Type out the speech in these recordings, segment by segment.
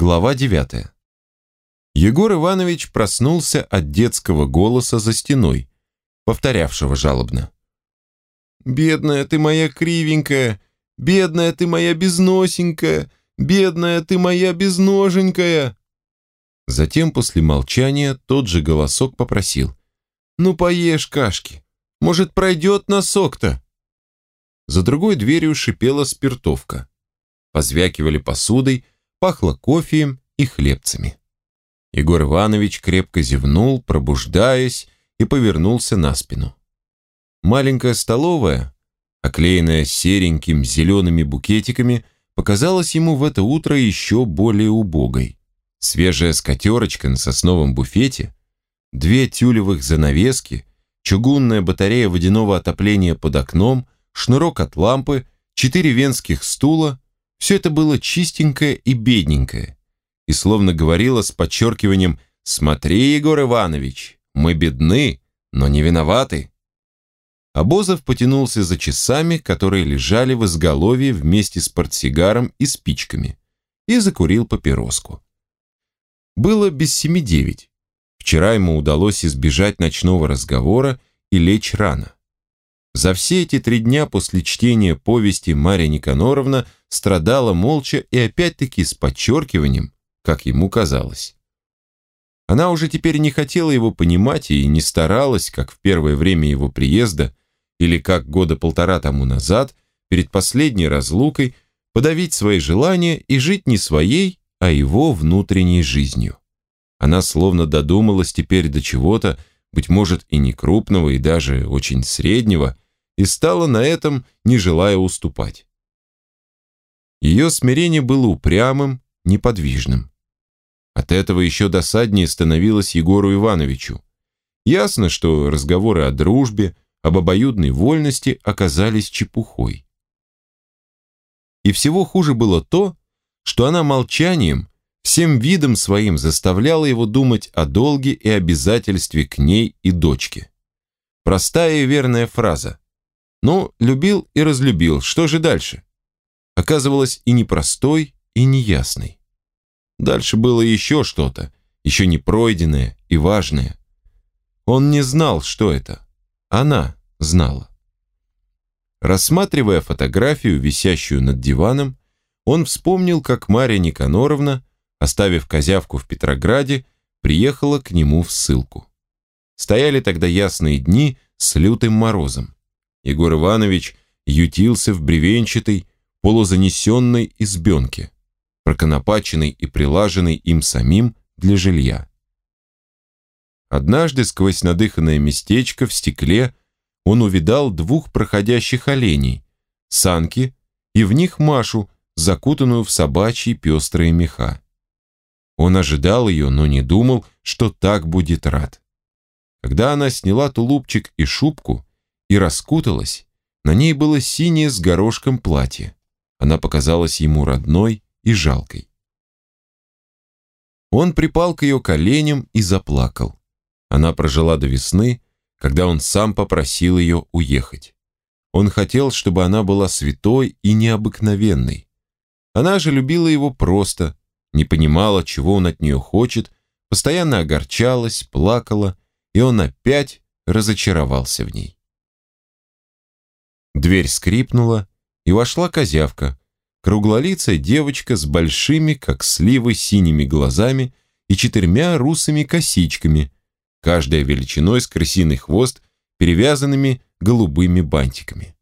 Глава 9. Егор Иванович проснулся от детского голоса за стеной, повторявшего жалобно. «Бедная ты моя кривенькая, бедная ты моя безносенькая, бедная ты моя безноженькая!» Затем после молчания тот же голосок попросил. «Ну поешь кашки, может пройдет носок-то?» За другой дверью шипела спиртовка. Позвякивали посудой, пахло кофеем и хлебцами. Егор Иванович крепко зевнул, пробуждаясь, и повернулся на спину. Маленькая столовая, оклеенная сереньким зелеными букетиками, показалась ему в это утро еще более убогой. Свежая скатерочка на сосновом буфете, две тюлевых занавески, чугунная батарея водяного отопления под окном, шнурок от лампы, четыре венских стула – все это было чистенькое и бедненькое, и словно говорила с подчеркиванием «Смотри, Егор Иванович, мы бедны, но не виноваты». Обозов потянулся за часами, которые лежали в изголовье вместе с портсигаром и спичками, и закурил папироску. Было без семи девять. Вчера ему удалось избежать ночного разговора и лечь рано. За все эти три дня после чтения повести Марья Никаноровна страдала молча и опять-таки с подчеркиванием, как ему казалось. Она уже теперь не хотела его понимать и не старалась, как в первое время его приезда, или как года полтора тому назад, перед последней разлукой, подавить свои желания и жить не своей, а его внутренней жизнью. Она словно додумалась теперь до чего-то, быть может и не крупного, и даже очень среднего, и стала на этом, не желая уступать. Ее смирение было упрямым, неподвижным. От этого еще досаднее становилось Егору Ивановичу. Ясно, что разговоры о дружбе, об обоюдной вольности оказались чепухой. И всего хуже было то, что она молчанием, всем видом своим заставляла его думать о долге и обязательстве к ней и дочке. Простая и верная фраза. Ну, любил и разлюбил, что же дальше? Оказывалось и непростой, и неясной. Дальше было еще что-то, еще не пройденное и важное. Он не знал, что это. Она знала. Рассматривая фотографию, висящую над диваном, он вспомнил, как Марья Никаноровна, оставив козявку в Петрограде, приехала к нему в ссылку. Стояли тогда ясные дни с лютым морозом. Егор Иванович ютился в бревенчатой, полузанесенной избенке проконопаченный и прилаженный им самим для жилья. Однажды сквозь надыханное местечко в стекле он увидал двух проходящих оленей, санки, и в них Машу, закутанную в собачьи пестрые меха. Он ожидал ее, но не думал, что так будет рад. Когда она сняла тулупчик и шубку и раскуталась, на ней было синее с горошком платье. Она показалась ему родной и жалкой. Он припал к ее коленям и заплакал. Она прожила до весны, когда он сам попросил ее уехать. Он хотел, чтобы она была святой и необыкновенной. Она же любила его просто, не понимала, чего он от нее хочет, постоянно огорчалась, плакала, и он опять разочаровался в ней. Дверь скрипнула, и вошла козявка, круглолицая девочка с большими, как сливы, синими глазами и четырьмя русыми косичками, каждая величиной с крысиный хвост, перевязанными голубыми бантиками.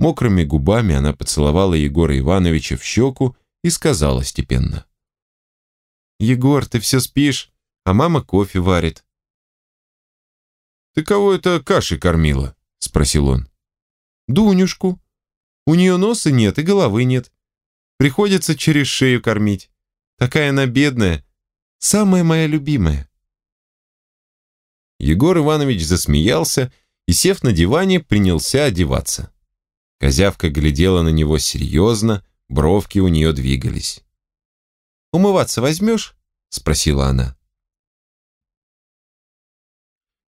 Мокрыми губами она поцеловала Егора Ивановича в щеку и сказала степенно. «Егор, ты все спишь, а мама кофе варит». «Ты кого это кашей кормила?» – спросил он. «Дунюшку. У нее носа нет и головы нет. Приходится через шею кормить. Такая она бедная. Самая моя любимая. Егор Иванович засмеялся и, сев на диване, принялся одеваться. Козявка глядела на него серьезно, бровки у нее двигались. «Умываться возьмешь?» – спросила она.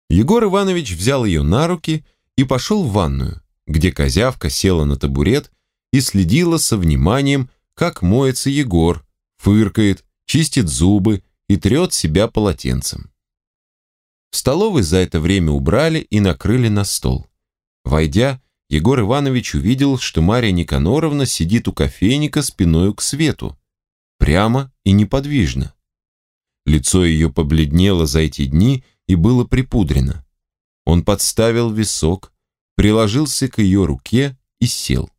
Егор Иванович взял ее на руки и пошел в ванную, где козявка села на табурет и следила со вниманием как моется Егор, фыркает, чистит зубы и трет себя полотенцем. В столовой за это время убрали и накрыли на стол. Войдя, Егор Иванович увидел, что Марья Никаноровна сидит у кофейника спиною к свету, прямо и неподвижно. Лицо ее побледнело за эти дни и было припудрено. Он подставил висок, приложился к ее руке и сел.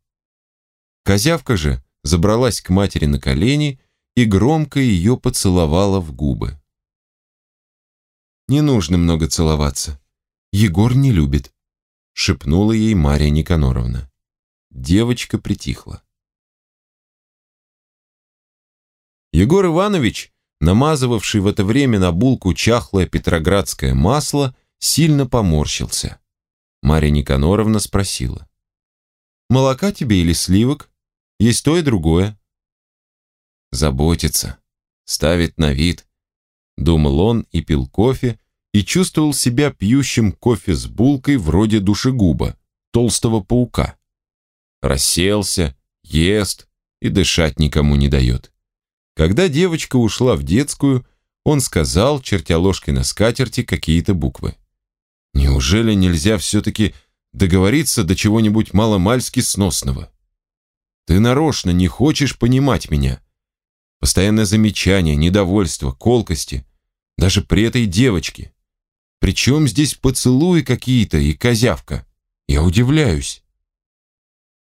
Козявка же забралась к матери на колени и громко ее поцеловала в губы. «Не нужно много целоваться. Егор не любит», — шепнула ей Мария Никаноровна. Девочка притихла. Егор Иванович, намазывавший в это время на булку чахлое петроградское масло, сильно поморщился. Мария Никаноровна спросила. «Молока тебе или сливок? Есть то и другое». Заботится, ставит на вид. Думал он и пил кофе, и чувствовал себя пьющим кофе с булкой вроде душегуба, толстого паука. Расселся, ест и дышать никому не дает. Когда девочка ушла в детскую, он сказал, чертя ложкой на скатерти, какие-то буквы. «Неужели нельзя все-таки договориться до чего-нибудь маломальски сносного? Ты нарочно не хочешь понимать меня. Постоянное замечание, недовольство, колкости. Даже при этой девочке. Причем здесь поцелуи какие-то и козявка? Я удивляюсь».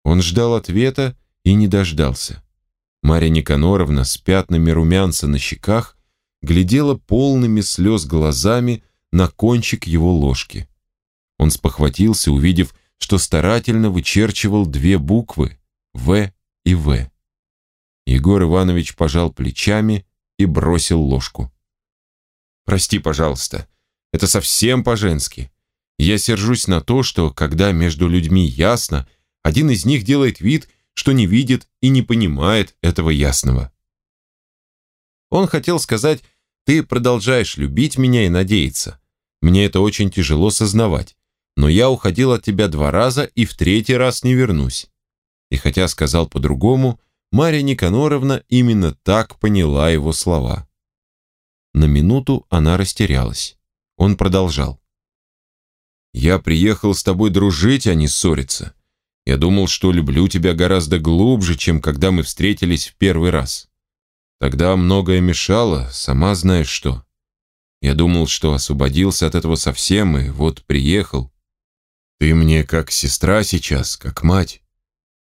Он ждал ответа и не дождался. Марья Никаноровна с пятнами румянца на щеках глядела полными слез глазами на кончик его ложки. Он спохватился, увидев, что старательно вычерчивал две буквы «В» и «В». Егор Иванович пожал плечами и бросил ложку. «Прости, пожалуйста, это совсем по-женски. Я сержусь на то, что, когда между людьми ясно, один из них делает вид, что не видит и не понимает этого ясного. Он хотел сказать, ты продолжаешь любить меня и надеяться. Мне это очень тяжело сознавать, но я уходил от тебя два раза и в третий раз не вернусь. И хотя сказал по-другому, Марья Никаноровна именно так поняла его слова. На минуту она растерялась. Он продолжал. «Я приехал с тобой дружить, а не ссориться. Я думал, что люблю тебя гораздо глубже, чем когда мы встретились в первый раз. Тогда многое мешало, сама знаешь что. Я думал, что освободился от этого совсем, и вот приехал. Ты мне как сестра сейчас, как мать.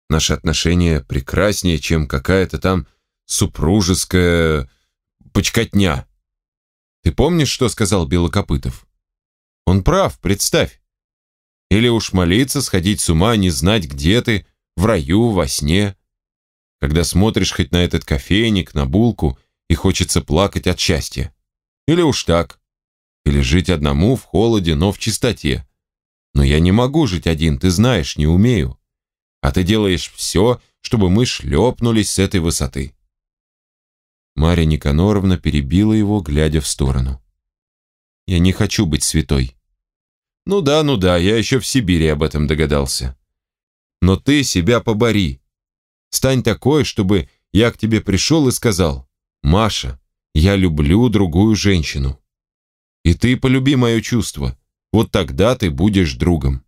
Наши отношения прекраснее, чем какая-то там супружеская почкотня. Ты помнишь, что сказал Белокопытов? Он прав, представь. Или уж молиться, сходить с ума, не знать, где ты, в раю, во сне. Когда смотришь хоть на этот кофейник, на булку, и хочется плакать от счастья. Или уж так. Или жить одному в холоде, но в чистоте. Но я не могу жить один, ты знаешь, не умею. А ты делаешь все, чтобы мы шлепнулись с этой высоты. Марья Никаноровна перебила его, глядя в сторону. «Я не хочу быть святой. Ну да, ну да, я еще в Сибири об этом догадался. Но ты себя побори. Стань такой, чтобы я к тебе пришел и сказал, «Маша, я люблю другую женщину». И ты полюби мое чувство. Вот тогда ты будешь другом.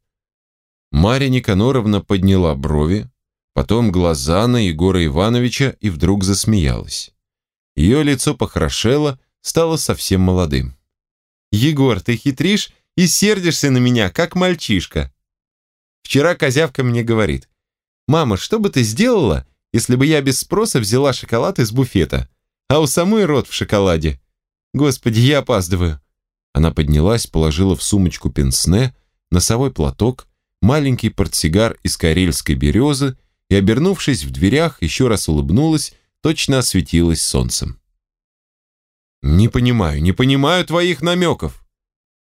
Марья Никаноровна подняла брови, потом глаза на Егора Ивановича и вдруг засмеялась. Ее лицо похорошело, стало совсем молодым. «Егор, ты хитришь и сердишься на меня, как мальчишка. Вчера козявка мне говорит, «Мама, что бы ты сделала, если бы я без спроса взяла шоколад из буфета, а у самой рот в шоколаде? Господи, я опаздываю». Она поднялась, положила в сумочку пенсне, носовой платок, маленький портсигар из карельской березы и, обернувшись в дверях, еще раз улыбнулась, точно осветилась солнцем. «Не понимаю, не понимаю твоих намеков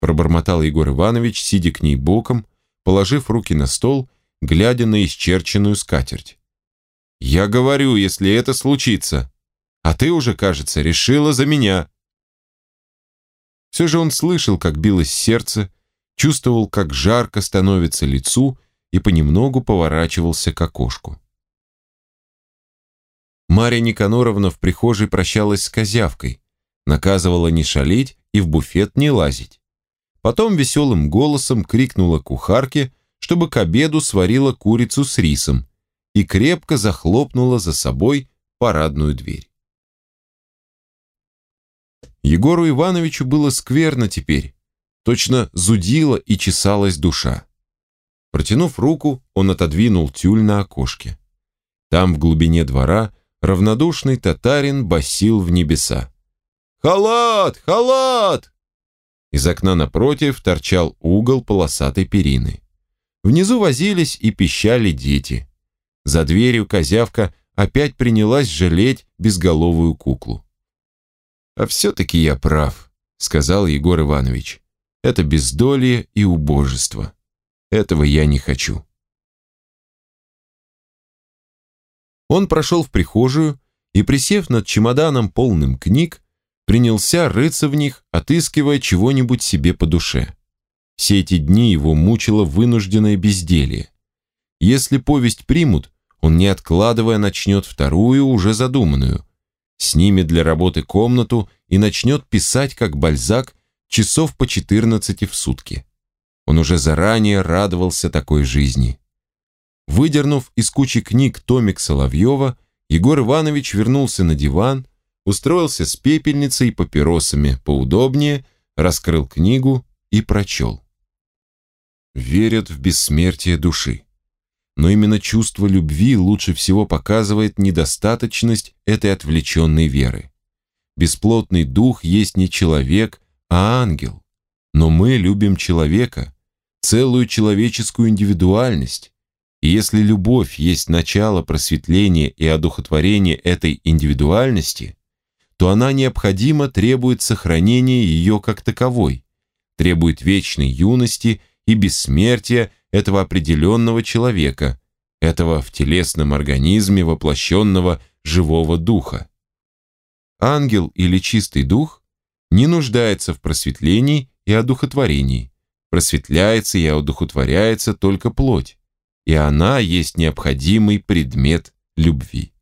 пробормотал Егор Иванович, сидя к ней боком, положив руки на стол, глядя на исчерченную скатерть. «Я говорю, если это случится, а ты уже, кажется, решила за меня». Все же он слышал, как билось сердце, чувствовал, как жарко становится лицу и понемногу поворачивался к окошку. Марья Никаноровна в прихожей прощалась с козявкой, наказывала не шалить и в буфет не лазить. Потом веселым голосом крикнула кухарке, чтобы к обеду сварила курицу с рисом и крепко захлопнула за собой парадную дверь. Егору Ивановичу было скверно теперь, точно зудила и чесалась душа. Протянув руку, он отодвинул тюль на окошке. Там, в глубине двора, равнодушный татарин басил в небеса. «Халат! Халат!» Из окна напротив торчал угол полосатой перины. Внизу возились и пищали дети. За дверью козявка опять принялась жалеть безголовую куклу. «А все-таки я прав», — сказал Егор Иванович. «Это бездолье и убожество. Этого я не хочу». Он прошел в прихожую и, присев над чемоданом полным книг, принялся рыться в них, отыскивая чего-нибудь себе по душе. Все эти дни его мучило вынужденное безделье. Если повесть примут, он, не откладывая, начнет вторую, уже задуманную. Снимет для работы комнату и начнет писать, как Бальзак, часов по 14 в сутки. Он уже заранее радовался такой жизни. Выдернув из кучи книг томик Соловьева, Егор Иванович вернулся на диван, устроился с пепельницей и папиросами поудобнее, раскрыл книгу и прочел. Верят в бессмертие души. Но именно чувство любви лучше всего показывает недостаточность этой отвлеченной веры. Бесплотный дух есть не человек, а ангел. Но мы любим человека, целую человеческую индивидуальность, и если любовь есть начало просветления и одухотворения этой индивидуальности, то она необходимо требует сохранения ее как таковой, требует вечной юности и бессмертия этого определенного человека, этого в телесном организме воплощенного живого духа. Ангел или чистый дух не нуждается в просветлении и одухотворении, просветляется и одухотворяется только плоть и она есть необходимый предмет любви.